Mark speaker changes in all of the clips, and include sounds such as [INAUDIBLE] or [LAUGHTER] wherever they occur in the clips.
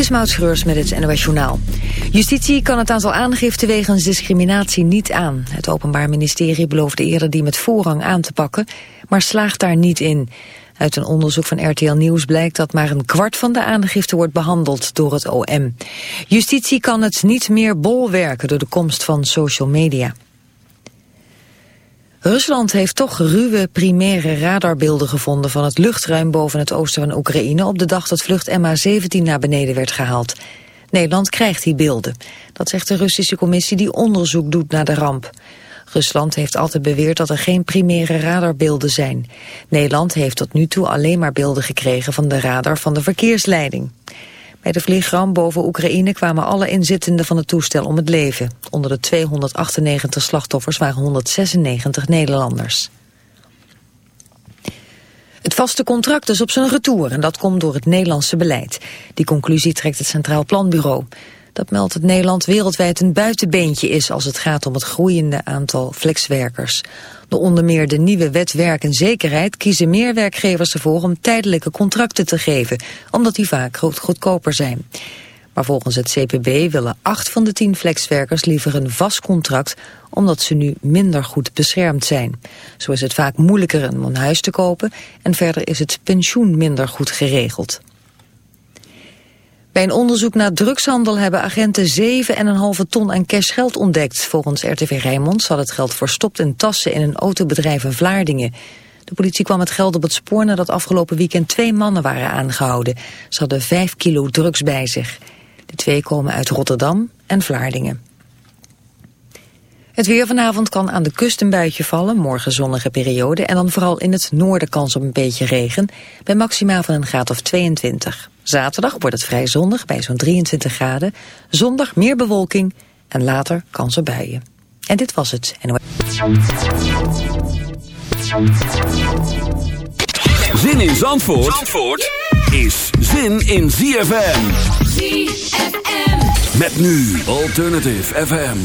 Speaker 1: Dit is met het NOS Journaal. Justitie kan het aantal aangiften wegens discriminatie niet aan. Het Openbaar Ministerie beloofde eerder die met voorrang aan te pakken, maar slaagt daar niet in. Uit een onderzoek van RTL Nieuws blijkt dat maar een kwart van de aangiften wordt behandeld door het OM. Justitie kan het niet meer bolwerken door de komst van social media. Rusland heeft toch ruwe primaire radarbeelden gevonden van het luchtruim boven het oosten van Oekraïne op de dag dat vlucht MH17 naar beneden werd gehaald. Nederland krijgt die beelden. Dat zegt de Russische commissie die onderzoek doet naar de ramp. Rusland heeft altijd beweerd dat er geen primaire radarbeelden zijn. Nederland heeft tot nu toe alleen maar beelden gekregen van de radar van de verkeersleiding. Bij de vliegramp boven Oekraïne kwamen alle inzittenden van het toestel om het leven. Onder de 298 slachtoffers waren 196 Nederlanders. Het vaste contract is op zijn retour en dat komt door het Nederlandse beleid. Die conclusie trekt het Centraal Planbureau. Dat meldt dat Nederland wereldwijd een buitenbeentje is als het gaat om het groeiende aantal flexwerkers. Door onder meer de nieuwe wet werk en zekerheid kiezen meer werkgevers ervoor om tijdelijke contracten te geven, omdat die vaak goedkoper zijn. Maar volgens het CPB willen acht van de tien flexwerkers liever een vast contract, omdat ze nu minder goed beschermd zijn. Zo is het vaak moeilijker om een huis te kopen en verder is het pensioen minder goed geregeld. Bij een onderzoek naar drugshandel hebben agenten 7,5 ton aan cash geld ontdekt. Volgens RTV Rijnmond zat het geld verstopt in tassen in een autobedrijf in Vlaardingen. De politie kwam het geld op het spoor nadat afgelopen weekend twee mannen waren aangehouden. Ze hadden 5 kilo drugs bij zich. De twee komen uit Rotterdam en Vlaardingen. Het weer vanavond kan aan de kust een buitje vallen, morgen zonnige periode... en dan vooral in het noorden kans op een beetje regen... bij maxima van een graad of 22. Zaterdag wordt het vrij zonnig bij zo'n 23 graden. Zondag meer bewolking en later kans op buien. En dit was het.
Speaker 2: Zin in Zandvoort, Zandvoort is zin in ZFM.
Speaker 3: ZFM.
Speaker 2: Met nu Alternative FM.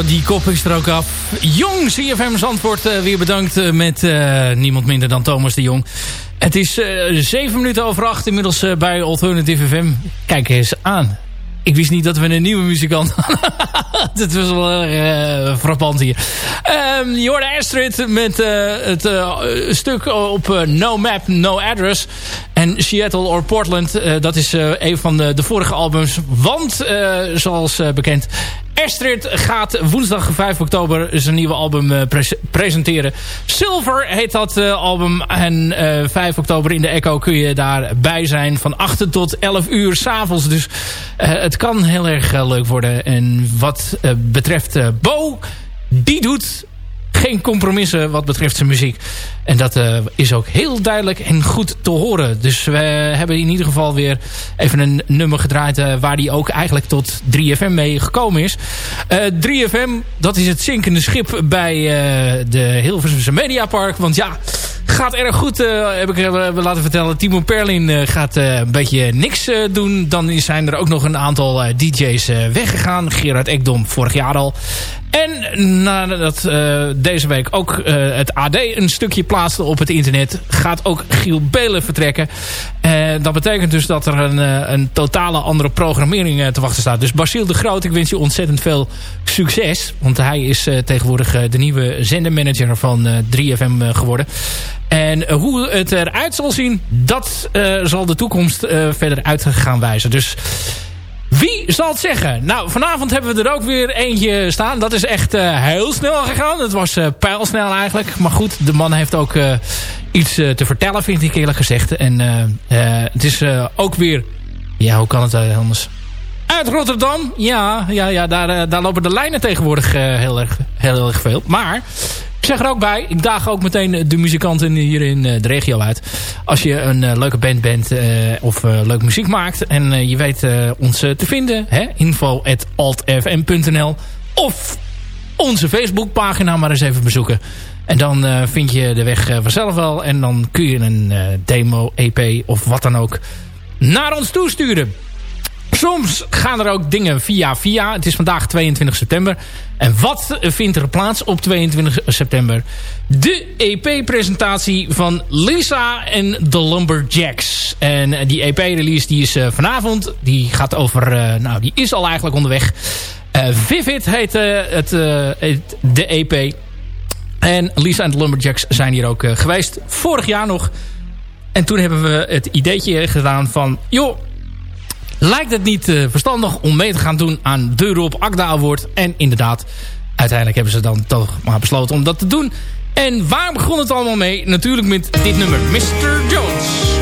Speaker 3: Die kop is er ook af. Jong CFM Zandvoort uh, weer bedankt uh, met uh, niemand minder dan Thomas de Jong. Het is zeven minuten over acht inmiddels bij Alternative FM. Kijk eens aan. Ik wist niet dat we een nieuwe muzikant hadden. [LAUGHS] Het was wel uh, frappant hier. Um, je hoorde Astrid met het stuk op No Map, No Address. En Seattle or Portland, dat is een van de, vorige albums. Want, zoals bekend, Astrid gaat woensdag 5 oktober zijn nieuwe album pre presenteren. Silver heet dat album. En 5 oktober in de Echo kun je daarbij zijn. Van 8 tot 11 uur s'avonds. Dus het kan heel erg leuk worden. En wat betreft Bo, die doet geen compromissen wat betreft zijn muziek. En dat uh, is ook heel duidelijk en goed te horen. Dus we hebben in ieder geval weer even een nummer gedraaid... Uh, waar die ook eigenlijk tot 3FM mee gekomen is. Uh, eh, 3FM, dat is het zinkende schip bij de Hilversumse Mediapark. Want ja, gaat erg goed, heb ik laten vertellen. Timo Perlin gaat een beetje niks doen. Dan zijn er ook nog een aantal DJ's weggegaan. Gerard Ekdom vorig jaar al. En nadat uh, deze week ook uh, het AD een stukje plaatste op het internet... gaat ook Giel Belen vertrekken. Uh, dat betekent dus dat er een, een totale andere programmering te wachten staat. Dus Basiel de Groot, ik wens je ontzettend veel succes. Want hij is tegenwoordig de nieuwe zendermanager van 3FM geworden. En hoe het eruit zal zien, dat zal de toekomst verder uit gaan wijzen. Dus... Wie zal het zeggen? Nou, vanavond hebben we er ook weer eentje staan. Dat is echt uh, heel snel gegaan. Het was uh, pijlsnel eigenlijk. Maar goed, de man heeft ook uh, iets te vertellen, vind ik eerlijk gezegd. En het is ook weer... Ja, hoe kan het anders? Uit Rotterdam. Ja, ja, ja daar, daar lopen de lijnen tegenwoordig heel, erg, heel erg veel. Maar ik zeg er ook bij, ik daag ook meteen de muzikanten hier in eh, de regio uit. Als je een leuke band bent of leuk muziek maakt en je weet ons te vinden, hè, info.altfm.nl of onze Facebookpagina maar eens even bezoeken. En dan vind je de weg vanzelf wel en dan kun je een demo, EP of wat dan ook naar ons toesturen. Soms gaan er ook dingen via via. Het is vandaag 22 september. En wat vindt er plaats op 22 september? De EP-presentatie van Lisa en de Lumberjacks. En die EP-release die is uh, vanavond. Die gaat over... Uh, nou, die is al eigenlijk onderweg. Uh, Vivid heet het, het, de EP. En Lisa en de Lumberjacks zijn hier ook geweest. Vorig jaar nog. En toen hebben we het ideetje gedaan van... joh, lijkt het niet uh, verstandig om mee te gaan doen aan de Rob Akda Award. En inderdaad, uiteindelijk hebben ze dan toch maar besloten om dat te doen. En waar begon het allemaal mee? Natuurlijk met dit nummer, Mr. Jones.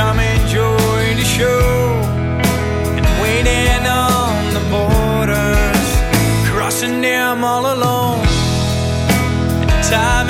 Speaker 4: Come enjoy the show and waiting on the borders, crossing them all alone. And time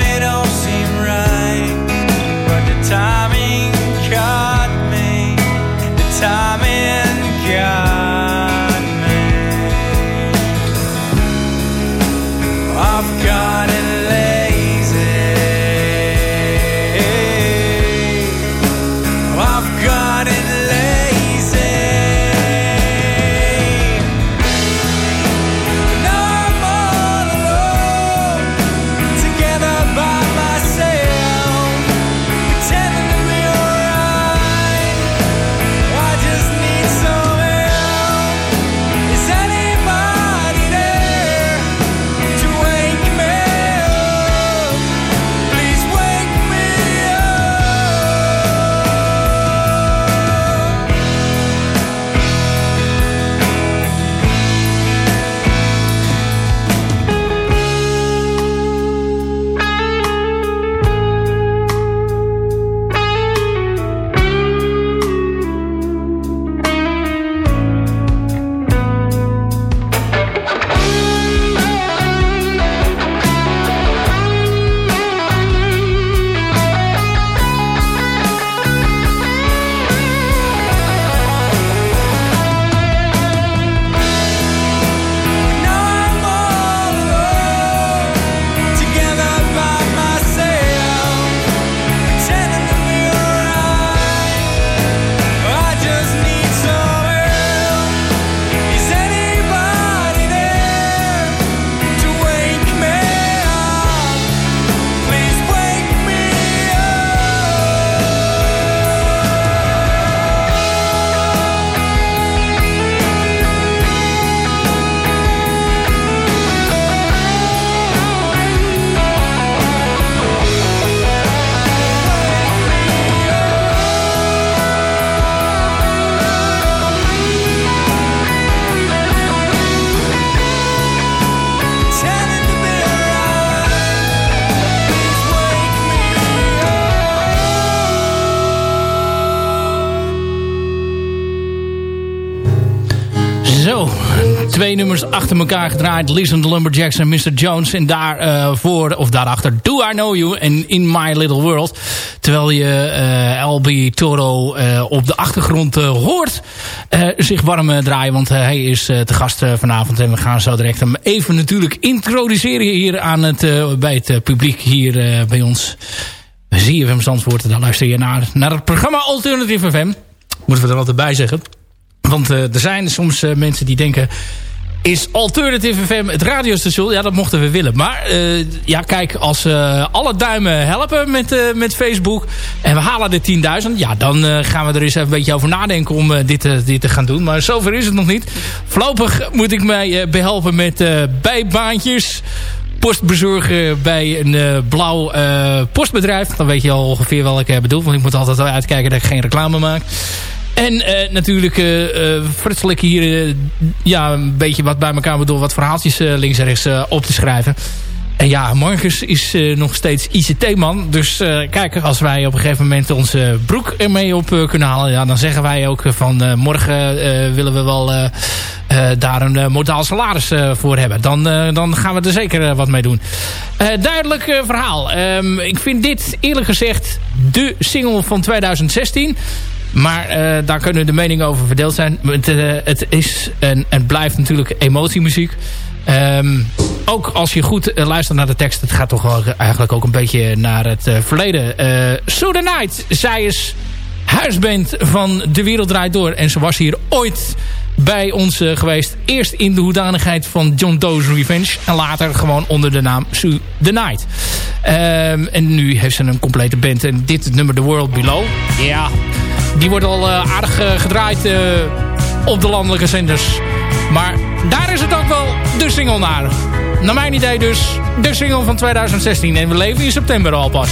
Speaker 3: twee nummers achter elkaar gedraaid. Listen to Lumberjacks en Mr. Jones. En daarvoor, of daarachter, Do I Know You en In My Little World. Terwijl je eh LB Toro eh, op de achtergrond eh, hoort zich warm draaien. Want hij is te gast vanavond. En we gaan zo direct hem even natuurlijk introduceren hier aan het, bij het publiek hier bij ons. Zie je hem Zandvoort. Dan luister je naar, naar het programma Alternative FM. Moeten we er altijd bij zeggen. Want er zijn soms mensen die denken... Is Alternative FM het radiostation? Ja, dat mochten we willen. Maar eh, ja, kijk, als eh, alle duimen helpen met, eh, met Facebook... en we halen de 10.000... ja, dan gaan we er eens even een beetje over nadenken om dit, dit te gaan doen. Maar zover is het nog niet. Voorlopig moet ik mij eh, behelpen met bijbaantjes post bezorgen bij een blauw postbedrijf. Dan weet je al ongeveer welke ik bedoel. Want ik moet altijd wel uitkijken dat ik geen reclame maak. En eh, natuurlijk ik hier ja, een beetje wat bij elkaar door wat verhaaltjes links en rechts op te schrijven. En ja, Marcus is nog steeds ICT-man. Dus kijk, als wij op een gegeven moment onze broek ermee op kunnen halen... Ja, dan zeggen wij ook van morgen willen we wel daar een modaal salaris voor hebben. Dan, dan gaan we er zeker wat mee doen. Duidelijk verhaal. Ehm, ik vind dit eerlijk gezegd de single van 2016... Maar eh, daar kunnen de meningen over verdeeld zijn. Het, eh, het is en het blijft natuurlijk emotiemuziek. Ehm, ook als je goed eh, luistert naar de tekst... het gaat toch eigenlijk ook een beetje naar het verleden. Uh, So The Night, zij is huisband van De Wereld Draait Door. En ze was hier ooit bij ons eh, geweest. Eerst in de hoedanigheid van John Doe's Revenge. En later gewoon onder de naam Sue the Night. Ehm, en nu heeft ze een complete band. En dit nummer The World Below. Ja, die wordt al eh, aardig eh, gedraaid op de landelijke zenders. Maar daar is het ook wel de single naar. Naar mijn idee dus de single van 2016. En we leven in september al pas.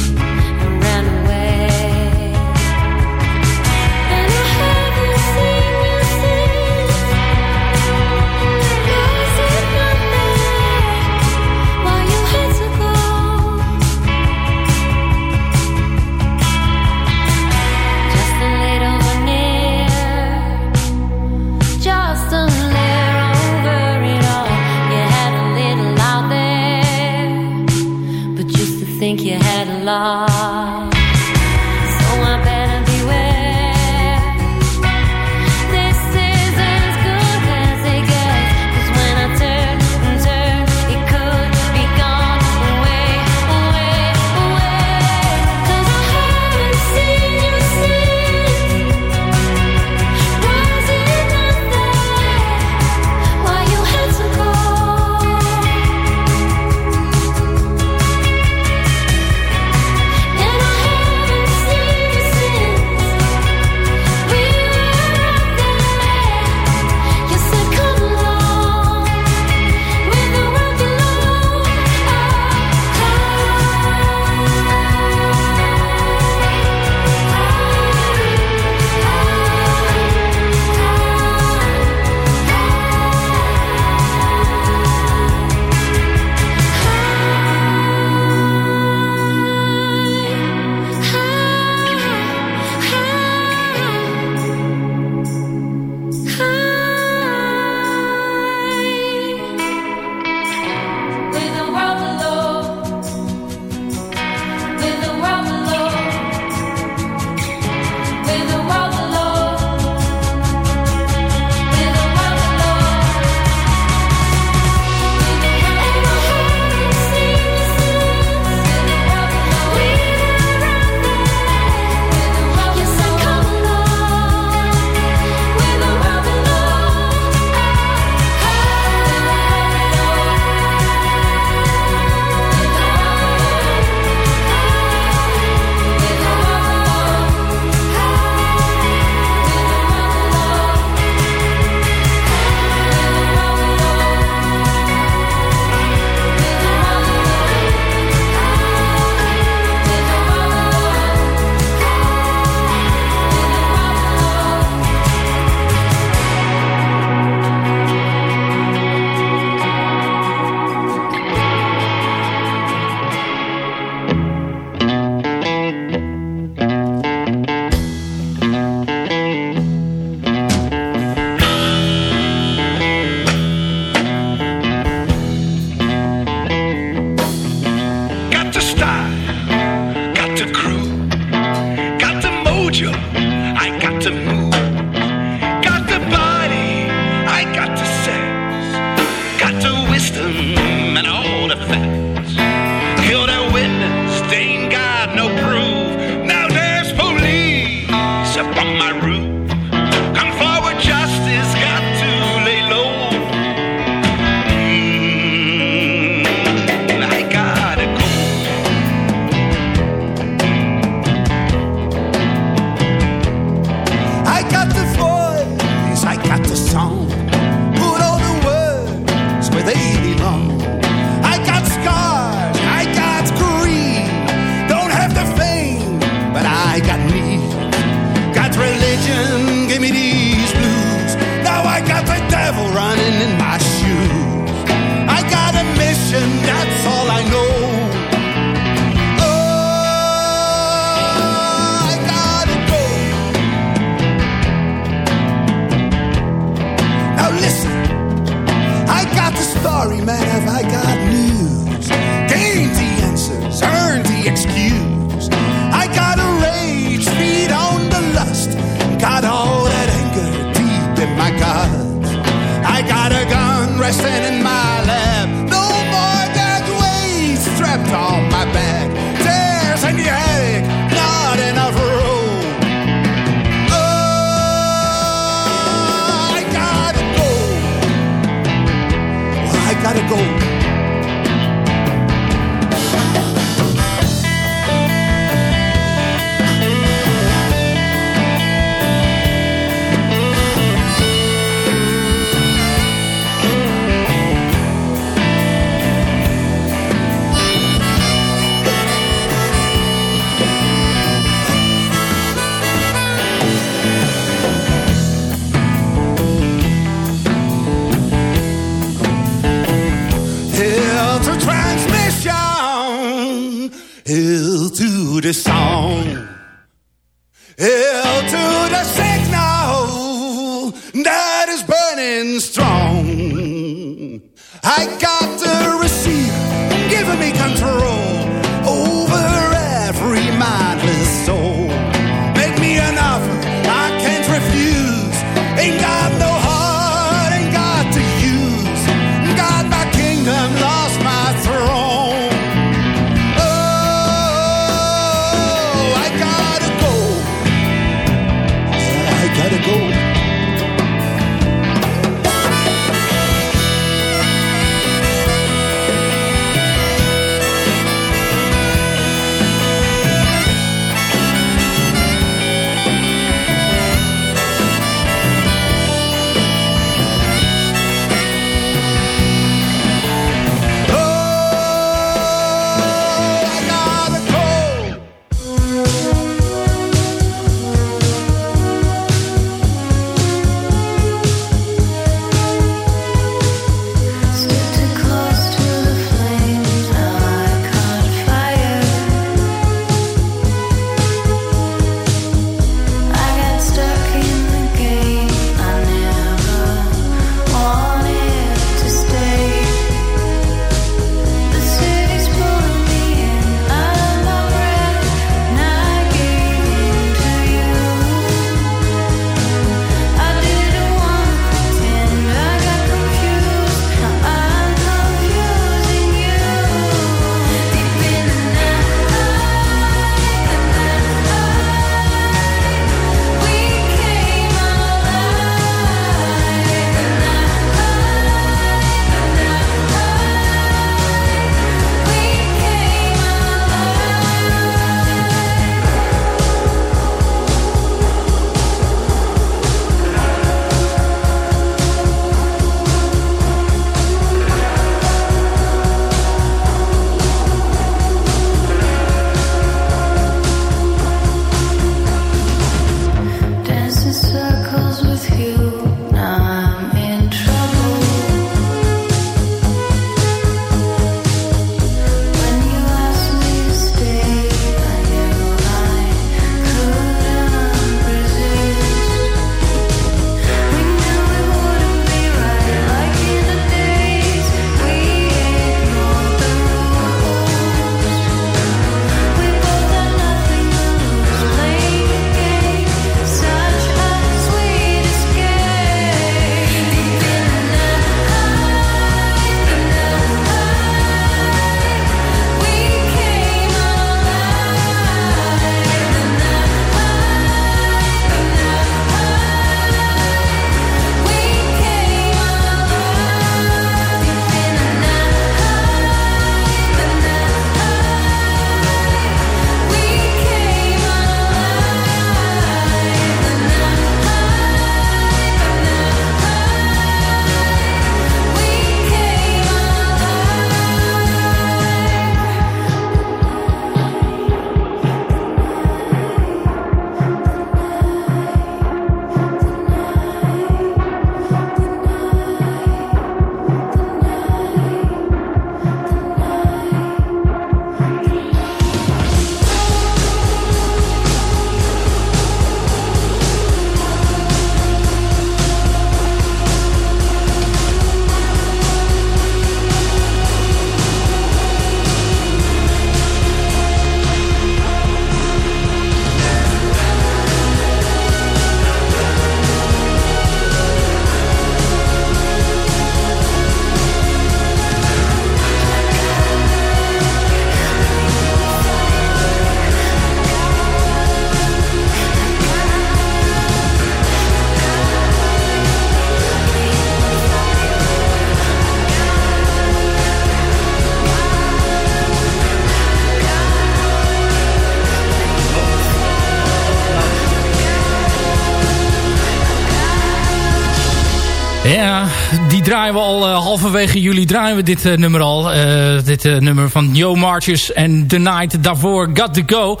Speaker 3: Ja, die draaien we al uh, halverwege juli draaien we dit uh, nummer al. Uh, dit nummer van Joe Marches en The Night daarvoor Got To Go.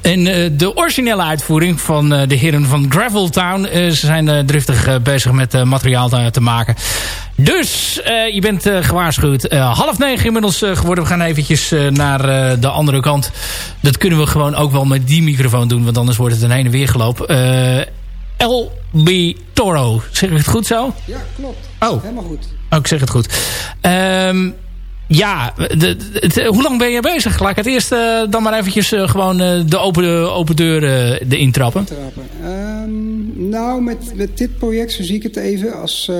Speaker 3: En de originele uitvoering van de heren van Graveltown. ze zijn driftig bezig met materiaal te, te, maken. Dus je bent gewaarschuwd. half negen inmiddels geworden. We gaan eventjes naar de andere kant. Dat kunnen we gewoon ook wel met die microfoon doen. Want anders wordt het een heen en weer. LB Toro. Zeg ik het goed zo?
Speaker 5: Ja, klopt.
Speaker 3: Oh.
Speaker 5: Helemaal goed.
Speaker 3: Oh, ik zeg het goed. Um, ja, de, de, hoe lang ben je bezig? Laat ik het eerst uh, dan maar eventjes uh, gewoon uh, de open, open deur de intrappen.
Speaker 5: Um, nou, met, met dit project, zo zie ik het even, als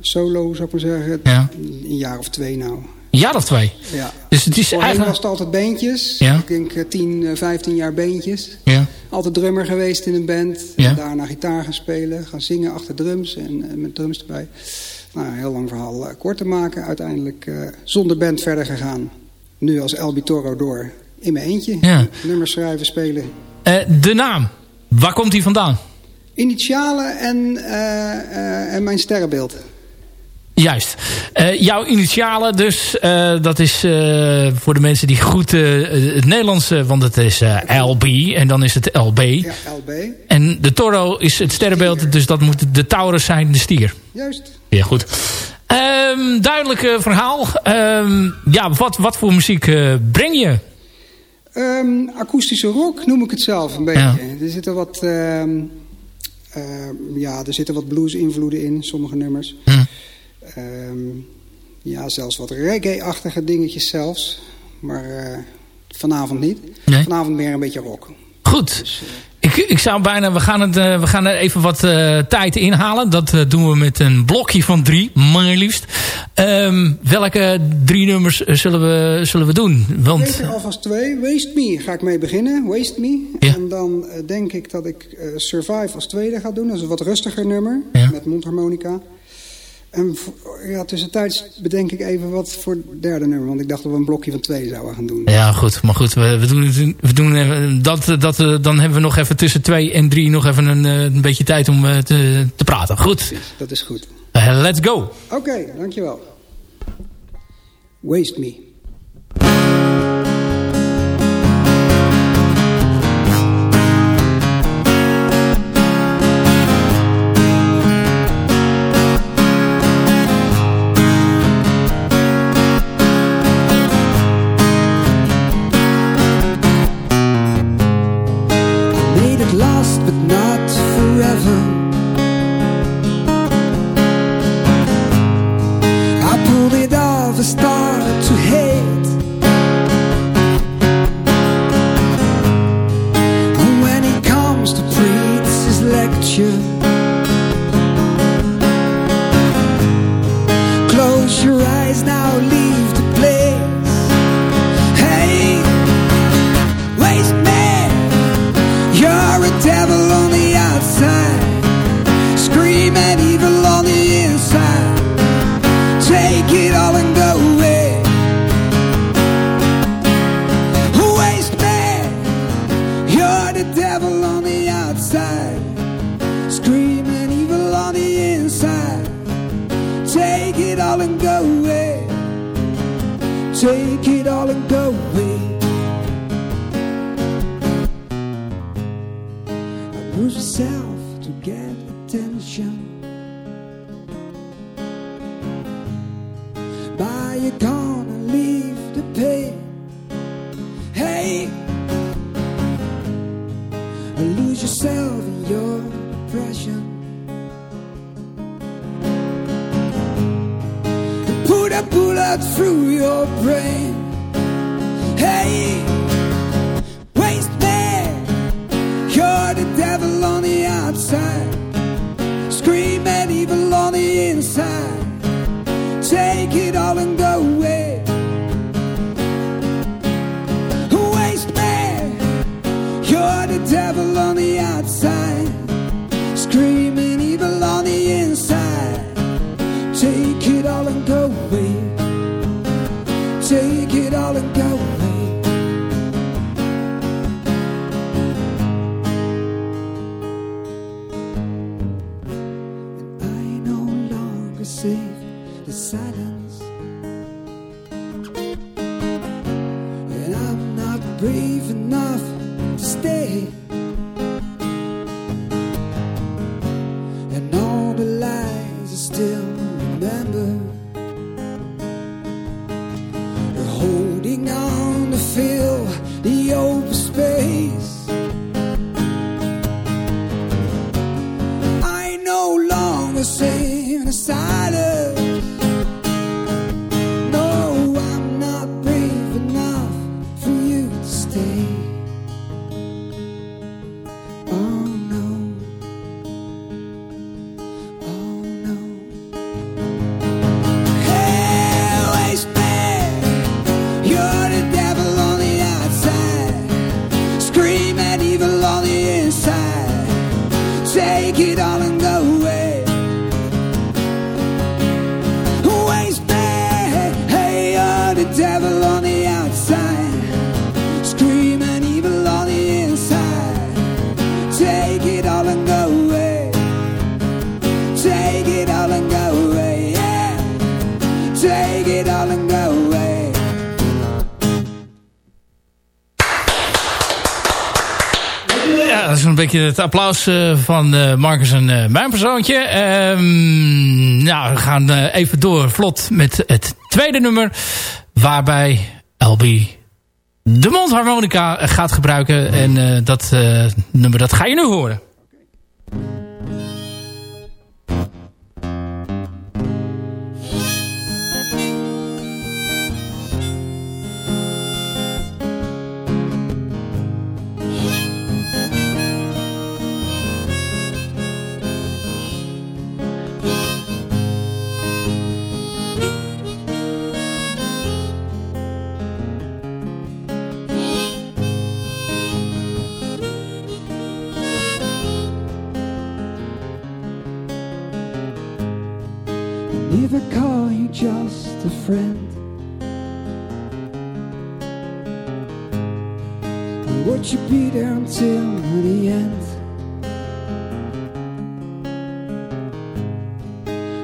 Speaker 5: solo zou ik maar zeggen,
Speaker 3: ja.
Speaker 5: een jaar of twee nou.
Speaker 3: Jaar of twee?
Speaker 5: Ja.
Speaker 3: Dus het is
Speaker 5: Voorheen
Speaker 3: eigenlijk...
Speaker 5: was het altijd beentjes.
Speaker 3: Ja.
Speaker 5: Ik denk 10, 15 jaar beentjes.
Speaker 3: Ja.
Speaker 5: Altijd drummer geweest in een band.
Speaker 3: Ja.
Speaker 5: Daarna gitaar gaan spelen. Gaan zingen achter drums en, en met drums erbij. Nou, een heel lang verhaal kort te maken. Uiteindelijk uh, zonder band verder gegaan. Nu als El Bitoro door. In mijn eentje.
Speaker 3: Ja.
Speaker 5: Nummers schrijven, spelen.
Speaker 3: Uh, de naam. Waar komt die vandaan?
Speaker 5: Initialen en, en mijn sterrenbeeld.
Speaker 3: Juist. Uh, jouw initialen dus, uh, dat is uh, voor de mensen die goed het Nederlands, want het is LB en dan is het LB.
Speaker 5: Ja, LB.
Speaker 3: En de toro is het sterrenbeeld, dus dat moet de Taurus zijn, de stier.
Speaker 5: Juist.
Speaker 3: Ja, goed. Um, duidelijk verhaal. Um, ja, wat, wat voor muziek breng je?
Speaker 5: Um, akoestische rock noem ik het zelf een beetje. Ja. Er zitten wat, ja, er zitten wat blues invloeden in, sommige nummers.
Speaker 3: Hm.
Speaker 5: Um, ja, zelfs wat reggae-achtige dingetjes zelfs. Maar uh, vanavond niet.
Speaker 3: Nee?
Speaker 5: Vanavond meer een beetje rock.
Speaker 3: Goed. Dus, uh, ik, ik zou bijna... We gaan, het, uh, we gaan er even wat tijd inhalen. Dat doen we met een blokje van drie. Maar liefst. Um, welke drie nummers zullen we, zullen we doen? Want...
Speaker 5: Ik er alvast twee. Waste Me ga ik mee beginnen. Waste Me.
Speaker 3: Ja.
Speaker 5: En dan denk ik dat ik Survive als tweede ga doen. Dat is een wat rustiger nummer.
Speaker 3: Ja.
Speaker 5: Met mondharmonica. En ja, tussentijds bedenk ik even wat voor het derde nummer. Want ik dacht dat we een blokje van twee zouden gaan doen.
Speaker 3: Ja, goed. Maar goed, we, we doen, we doen even, dat, dat, dan hebben we nog even tussen twee en drie nog even een, een beetje tijd om te, te praten. Goed.
Speaker 5: Precies, dat is goed.
Speaker 3: Uh, let's go.
Speaker 5: Oké, okay, dankjewel. Waste Me. take it all and go
Speaker 3: say het applaus eh, van eh, Marcus en eh, mijn persoontje. Ehm, nou, we gaan even door vlot met het tweede nummer. Waarbij Albi de mondharmonica gaat gebruiken. En dat nummer dat ga je nu horen.
Speaker 5: lost a friend. And would you be there till the end?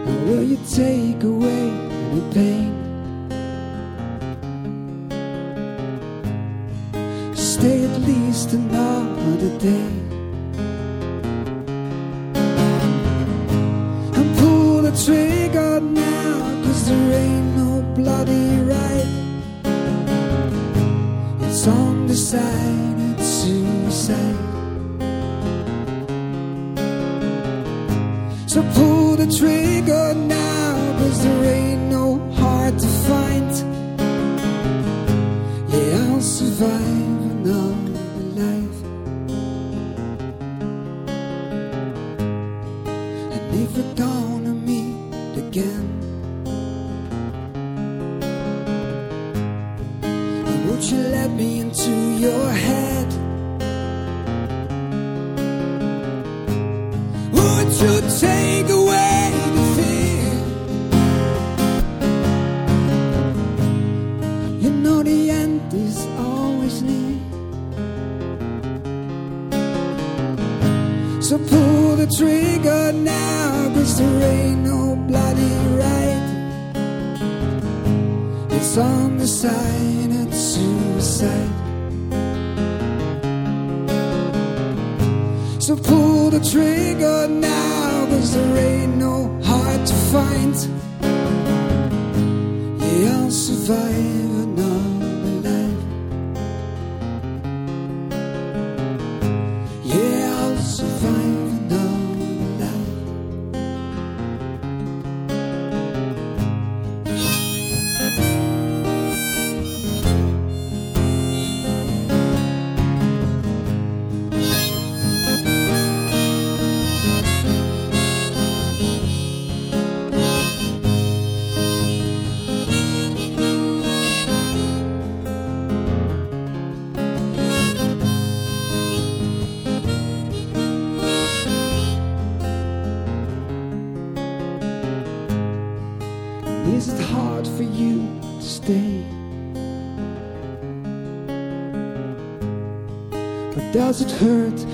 Speaker 5: And will you take away the pain? Stay at least another day. trigger now there ain't no bloody right. It's undecided suicide. So pull the trigger now. does it hurt.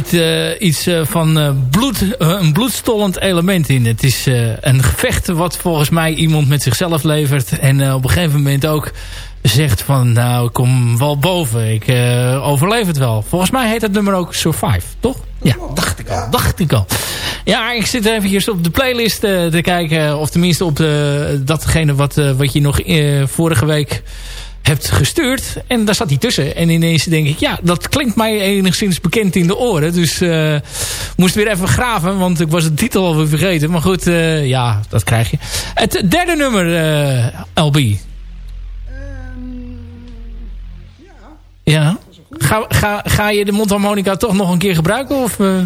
Speaker 3: Zit eh, iets eh, van eh, bloed, een bloedstollend element in. Het is een gevecht wat volgens mij iemand met zichzelf levert. En op een gegeven moment ook zegt van... nou, ik kom wel boven. Ik overleef het wel. Volgens mij heet het nummer ook Survive, toch? Ja, dacht ik al. Dacht ik al. Ja, ik zit eventjes op de playlist te kijken. Of tenminste op de, datgene wat, wat je nog vorige week hebt gestuurd. En daar zat hij tussen. En ineens denk ik, ja, dat klinkt mij enigszins bekend in de oren. Dus eh moest weer even graven, want ik was de titel alweer vergeten. Maar goed, eh, ja, dat krijg je. Het derde nummer, eh, LB. Ja. Ga, ga, ga je de mondharmonica toch nog een keer gebruiken? Of, eh,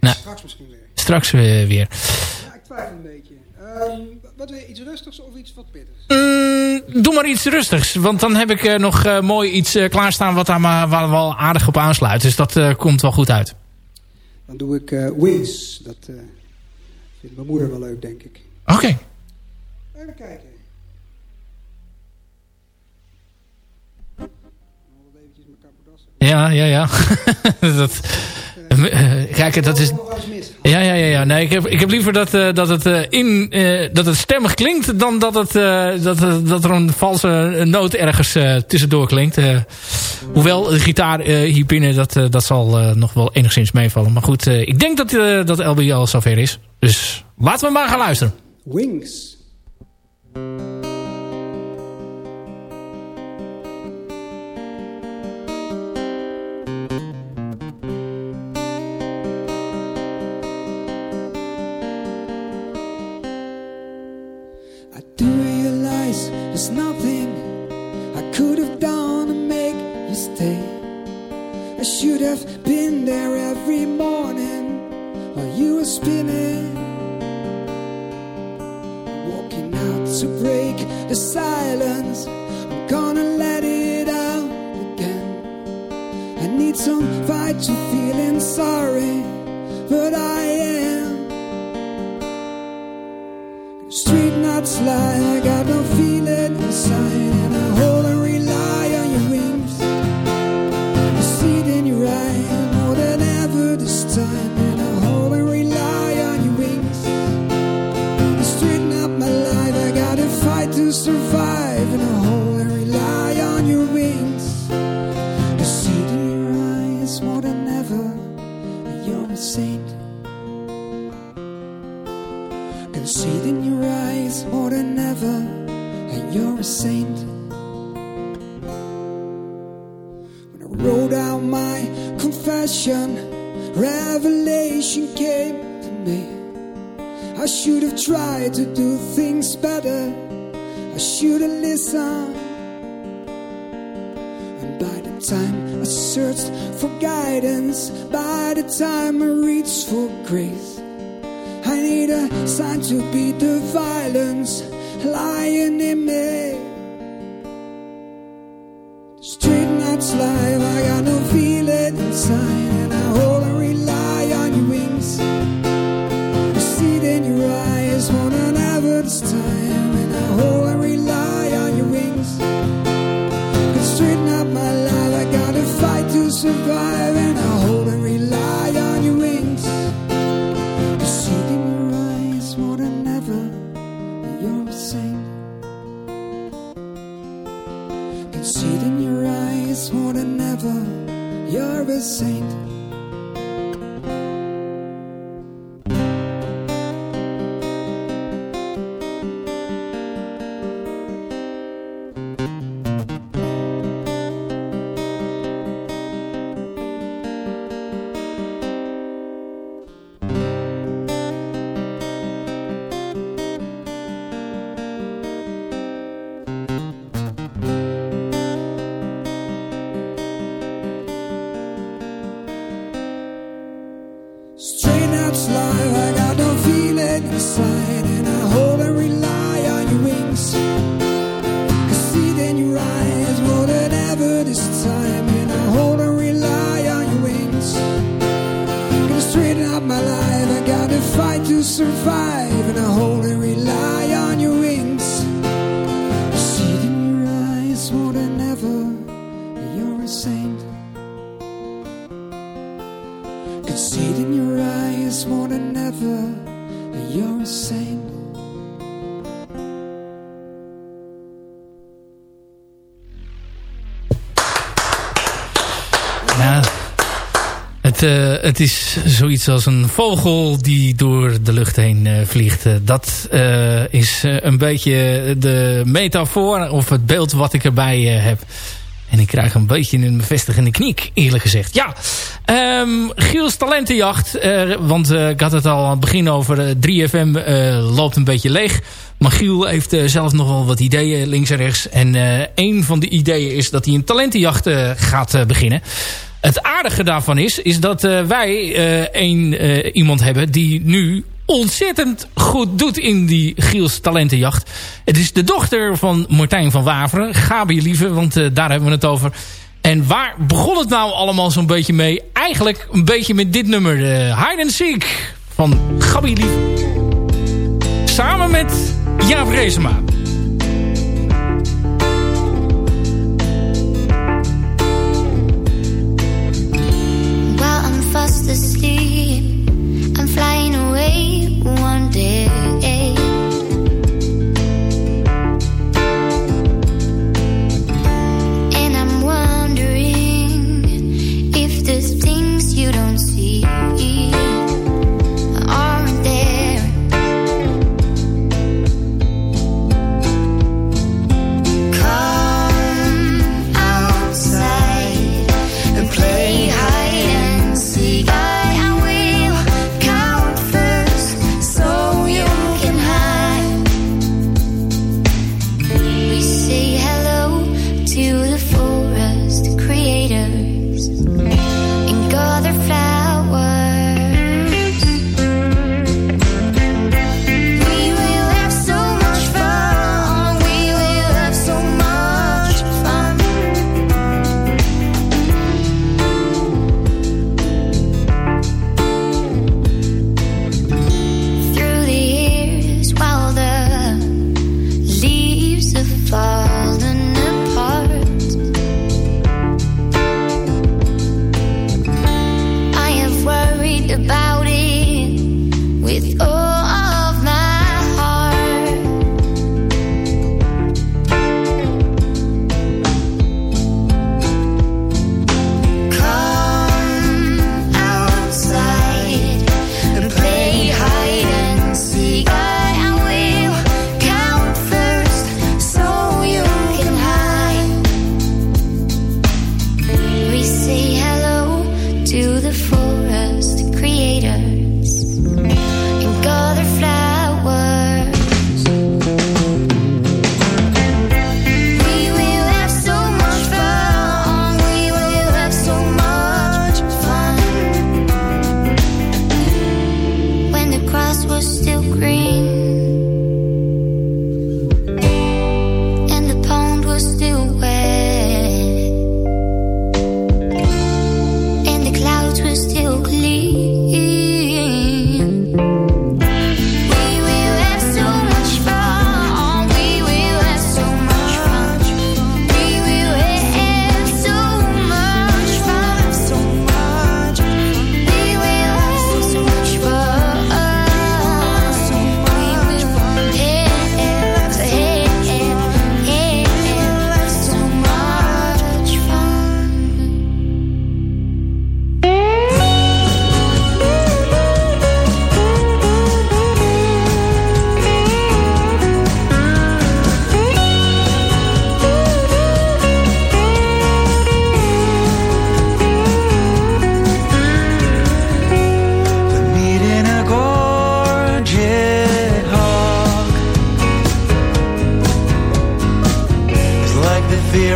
Speaker 3: Nee.
Speaker 5: Straks misschien weer.
Speaker 3: straks weer?
Speaker 5: Ja, ik twijfel een beetje. Ehm, wat je, iets rustigs of iets wat pittigs?
Speaker 3: Mm, doe maar iets rustigs. Want dan heb ik eh, nog eh, mooi iets eh, klaarstaan wat daar maar waar wel aardig op aansluit. Dus dat komt wel goed uit.
Speaker 5: Dan doe ik Wings. Dat vindt mijn moeder wel leuk, denk ik.
Speaker 3: Oké.
Speaker 5: Even kijken.
Speaker 3: Ja, ja, ja. [LAUGHS] dat, kijk, dat is...
Speaker 5: Nog wel eens mis.
Speaker 3: Ja, ja, ja, ja. Nee, ik heb, ik heb liever dat, eh, dat, het, eh, in, eh, dat het stemmig klinkt... dan dat, het, eh, dat, eh, dat er een valse noot ergens eh, tussendoor klinkt. Eh, hoewel de gitaar eh, hier binnen, dat, eh, dat zal eh, nog wel enigszins meevallen. Maar goed, eh, ik denk dat, eh, dat LB al zover is. Dus laten we maar gaan luisteren.
Speaker 5: Wings. Do realize there's nothing I could have done to make you stay. I should have been there every morning while you were spinning. Walking out to break the silence. Grace. I need a sign to beat the violence lying in me. Street nights live, I got no feeling inside, and I hold and rely on your wings. I see it in your eyes than ever this time, and I hold and rely on your wings. Straighten up my life, I gotta fight to survive,
Speaker 6: het, eh, het is zoiets als een vogel die door de lucht heen eh, vliegt. Eh, dat is een beetje de metafoor of het beeld wat ik erbij heb. En ik krijg een beetje een bevestigende kniek, eerlijk gezegd. Ja, ehm, Giels Talentenjacht. want ik had het al aan het begin over eh, 3FM eh, loopt een beetje leeg. Maar Giel heeft zelf nog wel wat ideeën links en rechts. En een van de ideeën is dat hij een talentenjacht gaat beginnen. Het aardige daarvan is, is dat eh, wij eh, een, eh, iemand hebben die nu ontzettend goed doet in die Giels talentenjacht. Het is de dochter van Martijn van Waveren, Gabi Lieve, want daar hebben we het over. En waar begon het nou allemaal zo'n beetje mee? Eigenlijk een beetje met dit nummer, Hide and Seek van Gabi Lieve. Samen met Jaap Reesema.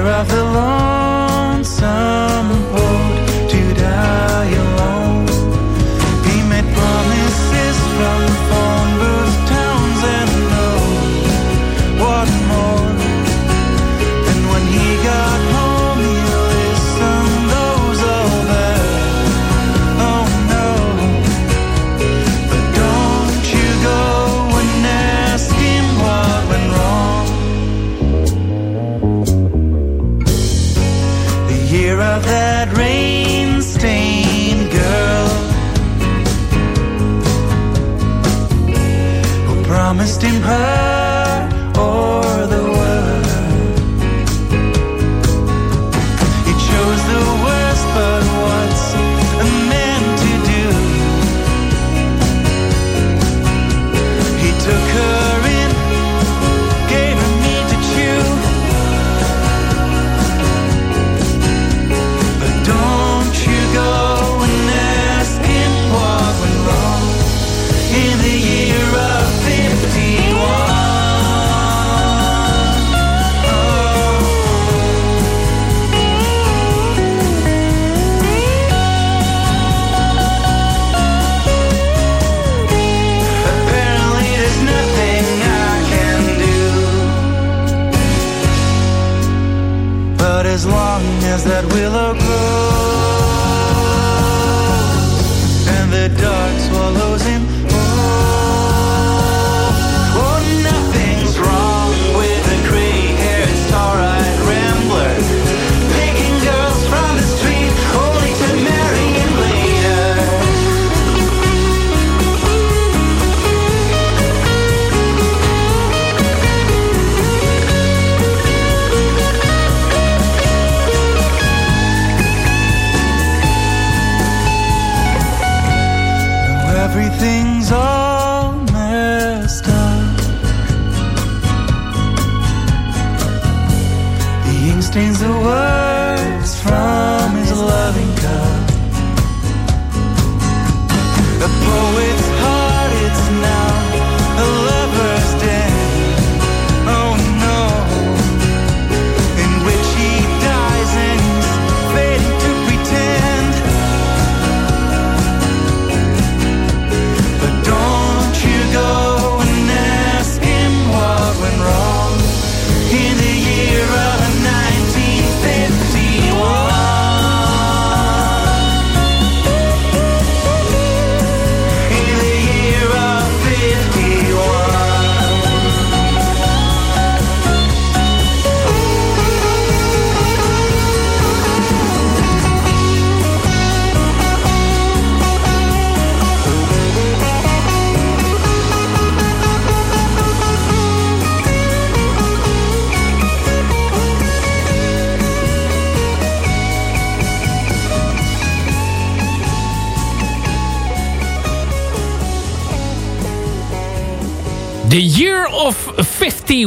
Speaker 7: of the
Speaker 4: Lord.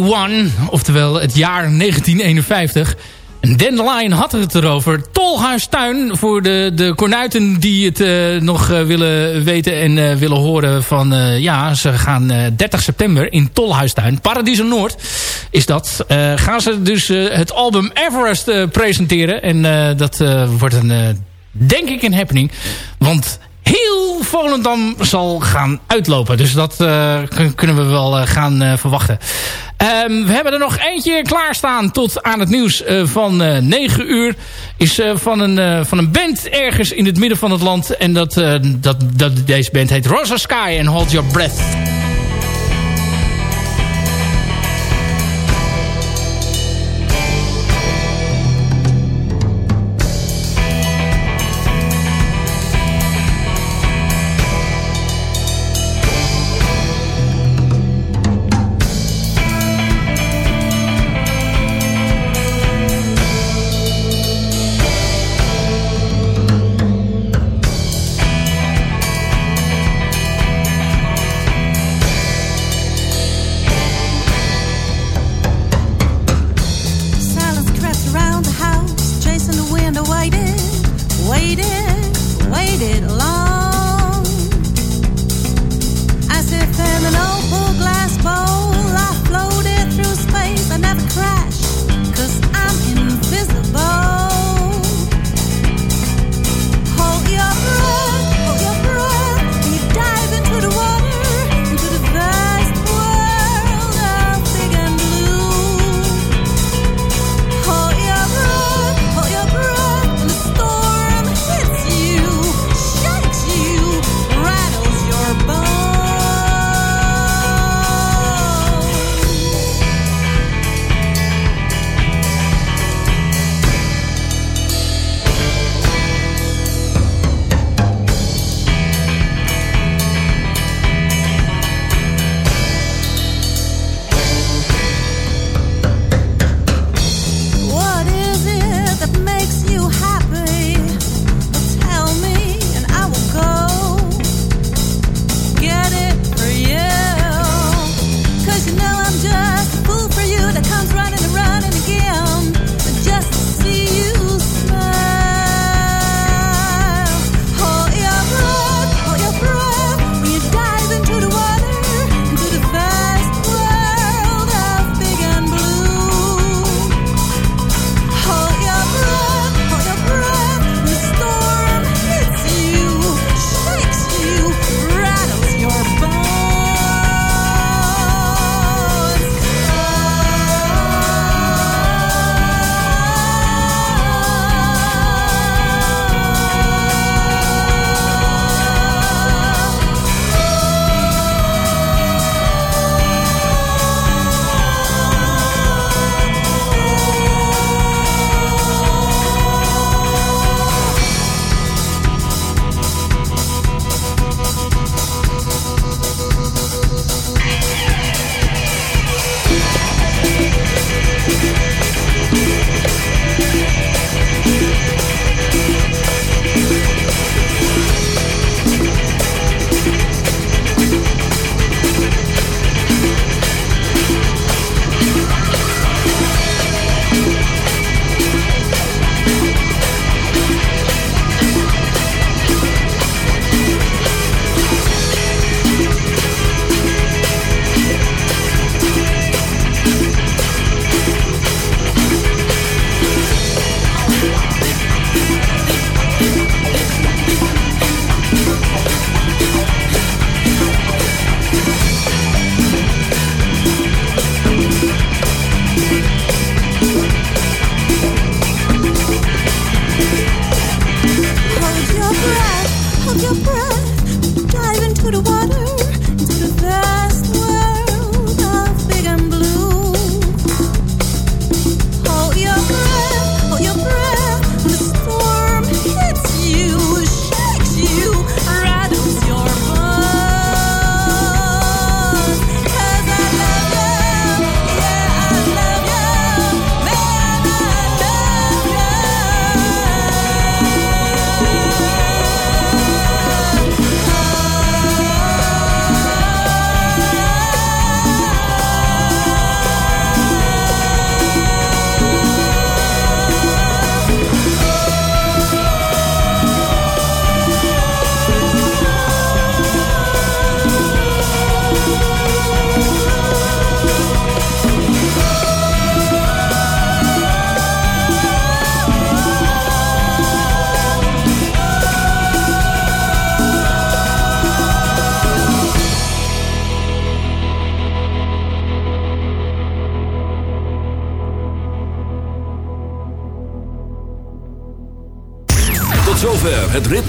Speaker 4: 1951. In the year of
Speaker 3: The Year of 51, oftewel het jaar 1951. En Dandelion had het erover. Tolhuistuin voor de, de kornuiten die het eh, nog eh, willen weten en eh, willen horen van... ja, ze gaan eh, 30 september in Tolhuistuin, Paradiso Noord is dat. gaan ze dus het album Everest presenteren. En dat wordt een, denk ik een happening. Want Volendam zal gaan uitlopen. Dus dat eh, kun- kunnen we wel eh, gaan eh, verwachten. Ehm, we hebben er nog eentje klaarstaan tot aan het nieuws van eh 9 uur. Is van, een, van een band ergens in het midden van het land. En dat, dat, dat, deze band heet Rosa Sky en Hold Your
Speaker 2: Breath.51.